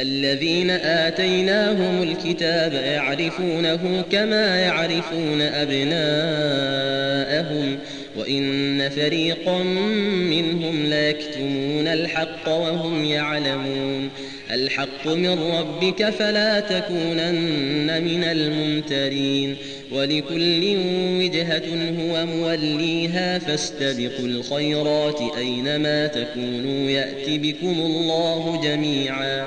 الذين آتيناهم الكتاب يعرفونه كما يعرفون أبناءهم وإن فريقا منهم ليكتمون الحق وهم يعلمون. الحق من ربك فلا تكونن من الممترين. ولكل وجهة هو موليها فاستبقوا الخيرات أينما تكونوا يأت بكم الله جميعا.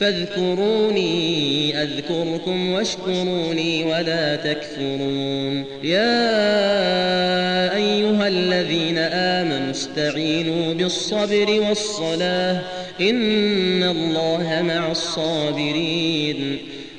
فاذكروني أذكركم واشكروني ولا تكفرون. يا أيها الذين آمنوا استعينوا بالصبر والصلاة إن الله مع الصابرين.